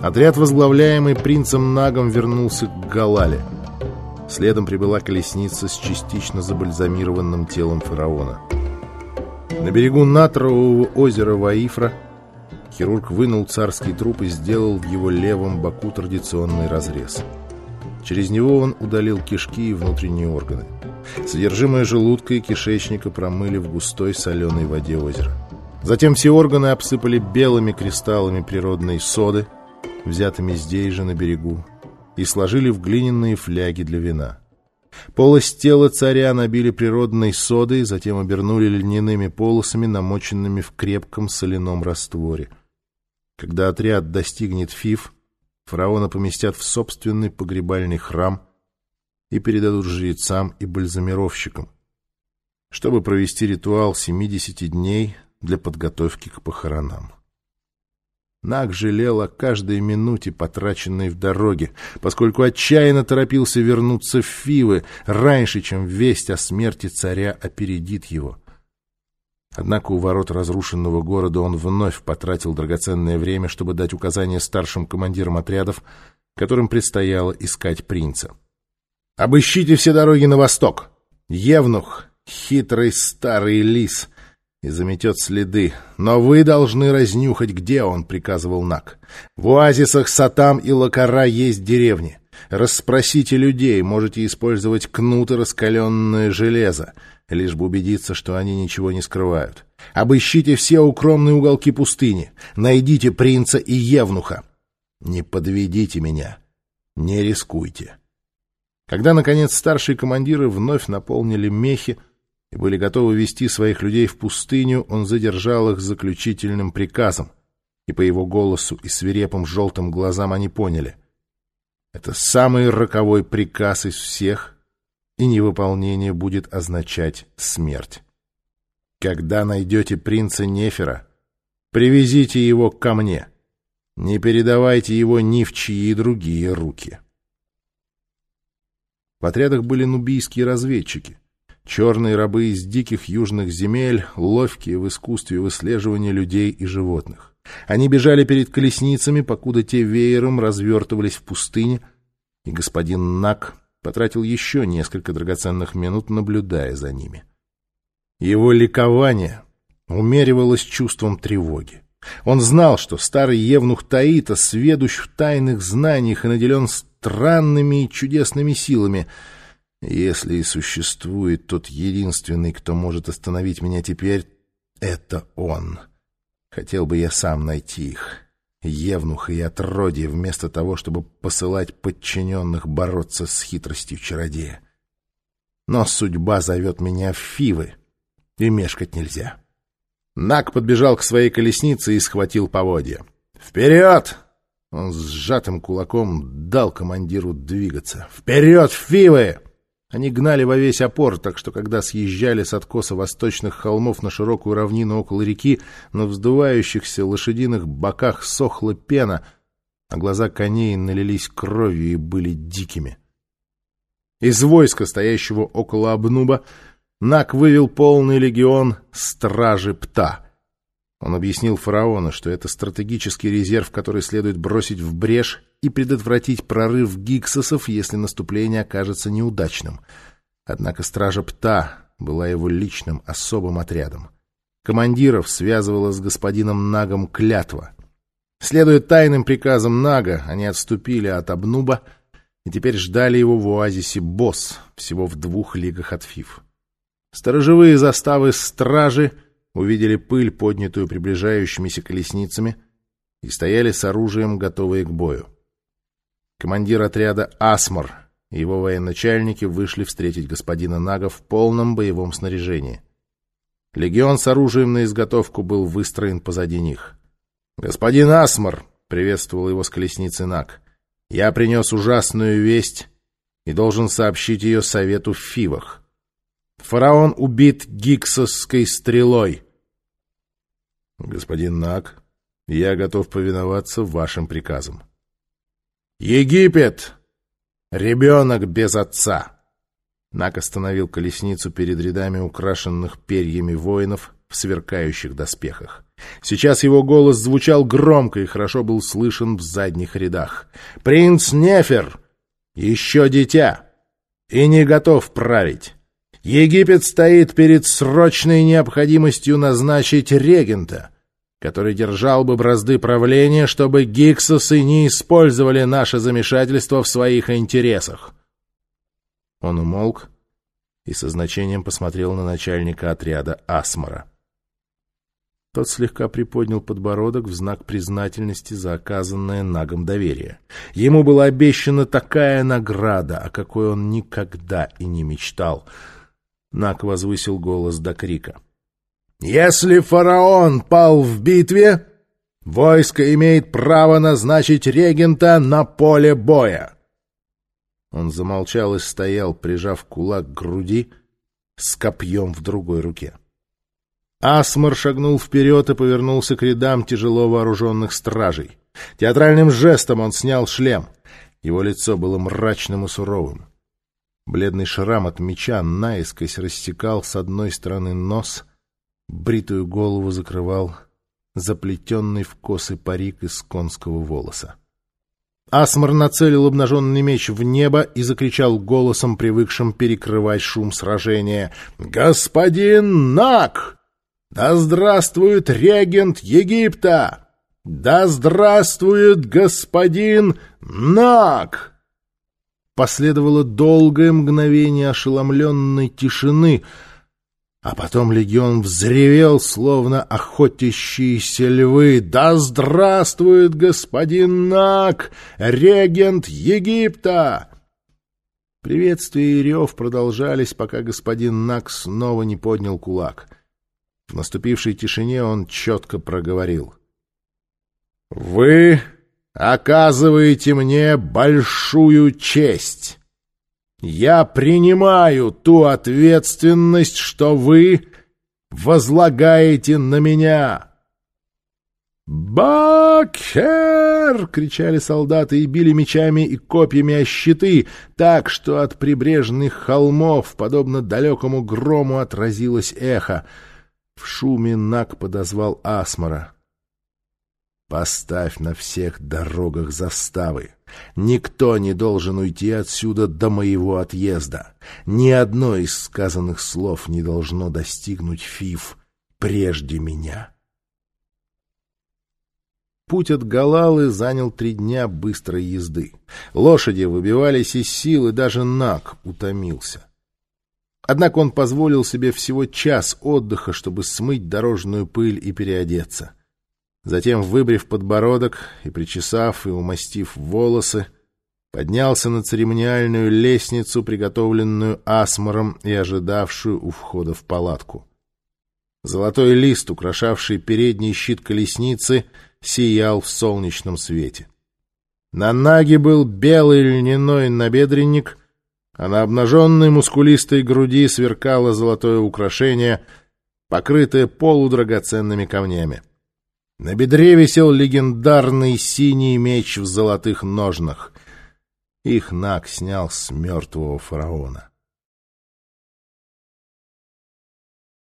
Отряд, возглавляемый принцем Нагом, вернулся к Галале. Следом прибыла колесница с частично забальзамированным телом фараона. На берегу Натрового озера Ваифра хирург вынул царский труп и сделал в его левом боку традиционный разрез. Через него он удалил кишки и внутренние органы. Содержимое желудка и кишечника промыли в густой соленой воде озера. Затем все органы обсыпали белыми кристаллами природной соды, взятыми здесь же на берегу, и сложили в глиняные фляги для вина. Полость тела царя набили природной содой, затем обернули льняными полосами, намоченными в крепком соляном растворе. Когда отряд достигнет Фиф, фараона поместят в собственный погребальный храм и передадут жрецам и бальзамировщикам, чтобы провести ритуал 70 дней для подготовки к похоронам. Наг жалел о каждой минуте, потраченной в дороге, поскольку отчаянно торопился вернуться в Фивы раньше, чем весть о смерти царя опередит его. Однако у ворот разрушенного города он вновь потратил драгоценное время, чтобы дать указания старшим командирам отрядов, которым предстояло искать принца. «Обыщите все дороги на восток! Евнух, хитрый старый лис!» И заметет следы. Но вы должны разнюхать, где он, — приказывал Нак. В оазисах Сатам и Лакара есть деревни. Расспросите людей, можете использовать кнут и раскаленное железо, лишь бы убедиться, что они ничего не скрывают. Обыщите все укромные уголки пустыни, найдите принца и евнуха. Не подведите меня, не рискуйте. Когда, наконец, старшие командиры вновь наполнили мехи, и были готовы вести своих людей в пустыню, он задержал их заключительным приказом, и по его голосу и свирепым желтым глазам они поняли. Это самый роковой приказ из всех, и невыполнение будет означать смерть. Когда найдете принца Нефера, привезите его ко мне. Не передавайте его ни в чьи другие руки. В отрядах были нубийские разведчики. Черные рабы из диких южных земель, ловкие в искусстве выслеживания людей и животных. Они бежали перед колесницами, покуда те веером развертывались в пустыне, и господин Нак потратил еще несколько драгоценных минут, наблюдая за ними. Его ликование умеривалось чувством тревоги. Он знал, что старый евнух Таита сведущ в тайных знаниях и наделен странными и чудесными силами — если и существует тот единственный, кто может остановить меня теперь, это он. Хотел бы я сам найти их, евнуха и отродье, вместо того, чтобы посылать подчиненных бороться с хитростью чародея. Но судьба зовет меня в Фивы, и мешкать нельзя. Нак подбежал к своей колеснице и схватил поводья. «Вперед!» Он с сжатым кулаком дал командиру двигаться. «Вперед, Фивы!» Они гнали во весь опор, так что когда съезжали с откоса восточных холмов на широкую равнину около реки, на вздувающихся лошадиных боках сохла пена, а глаза коней налились кровью и были дикими. Из войска, стоящего около Обнуба, Нак вывел полный легион стражи Пта — он объяснил фараону, что это стратегический резерв, который следует бросить в брешь и предотвратить прорыв гиксосов, если наступление окажется неудачным. Однако стража Пта была его личным особым отрядом. Командиров связывала с господином Нагом клятва. Следуя тайным приказам Нага, они отступили от Абнуба и теперь ждали его в оазисе Босс, всего в двух лигах от Фиф. Сторожевые заставы стражи — увидели пыль, поднятую приближающимися колесницами, и стояли с оружием, готовые к бою. Командир отряда Асмор и его военачальники вышли встретить господина Нага в полном боевом снаряжении. Легион с оружием на изготовку был выстроен позади них. «Господин Асмор!» — приветствовал его с колесницы Наг. «Я принес ужасную весть и должен сообщить ее совету в Фивах. Фараон убит гиксовской стрелой. Господин Нак, я готов повиноваться вашим приказам. Египет! Ребенок без отца! Нак остановил колесницу перед рядами украшенных перьями воинов, в сверкающих доспехах. Сейчас его голос звучал громко и хорошо был слышен в задних рядах. «Принц Нефер! Еще дитя! И не готов править! Египет стоит перед срочной необходимостью назначить регента!» Который держал бы бразды правления, чтобы гиксосы не использовали наше замешательство в своих интересах. Он умолк и со значением посмотрел на начальника отряда Асмара. Тот слегка приподнял подбородок в знак признательности за оказанное Нагом доверие. Ему была обещана такая награда, о какой он никогда и не мечтал. Наг возвысил голос до крика. «Если фараон пал в битве, войско имеет право назначить регента на поле боя!» Он замолчал и стоял, прижав кулак к груди, с копьем в другой руке. Асмар шагнул вперед и повернулся к рядам тяжело вооруженных стражей. Театральным жестом он снял шлем. Его лицо было мрачным и суровым. Бледный шрам от меча наискось рассекал с одной стороны нос, бритую голову закрывал заплетенный в косы парик из конского волоса. Асмар нацелил обнаженный меч в небо и закричал голосом, привыкшим перекрывать шум сражения. «Господин Нак!» Да здравствует регент Египта! Да здравствует господин Нак! Последовало долгое мгновение ошеломленной тишины, а потом легион взревел, словно охотящиеся львы. «Да здравствует господин Нак, регент Египта!» Приветствия и рев продолжались, пока господин Нак снова не поднял кулак — в наступившей тишине он четко проговорил. «Вы оказываете мне большую честь. Я принимаю ту ответственность, что вы возлагаете на меня». «Бакер!» — кричали солдаты и били мечами и копьями о щиты, так что от прибрежных холмов, подобно далекому грому, отразилось эхо — в шуме Нак подозвал Асмара. «Поставь на всех дорогах заставы. Никто не должен уйти отсюда до моего отъезда. Ни одно из сказанных слов не должно достигнуть Фиф прежде меня». Путь от Галалы занял три дня быстрой езды. Лошади выбивались из сил, и даже Нак утомился. Однако он позволил себе всего час отдыха, чтобы смыть дорожную пыль и переодеться. Затем, выбрив подбородок и причесав и умастив волосы, поднялся на церемониальную лестницу, приготовленную асмором и ожидавшую у входа в палатку. Золотой лист, украшавший передний щит колесницы, сиял в солнечном свете. На наге был белый льняной набедренник, а на обнаженной мускулистой груди сверкало золотое украшение, покрытое полудрагоценными камнями. На бедре висел легендарный синий меч в золотых ножнах. Их Наг снял с мертвого фараона.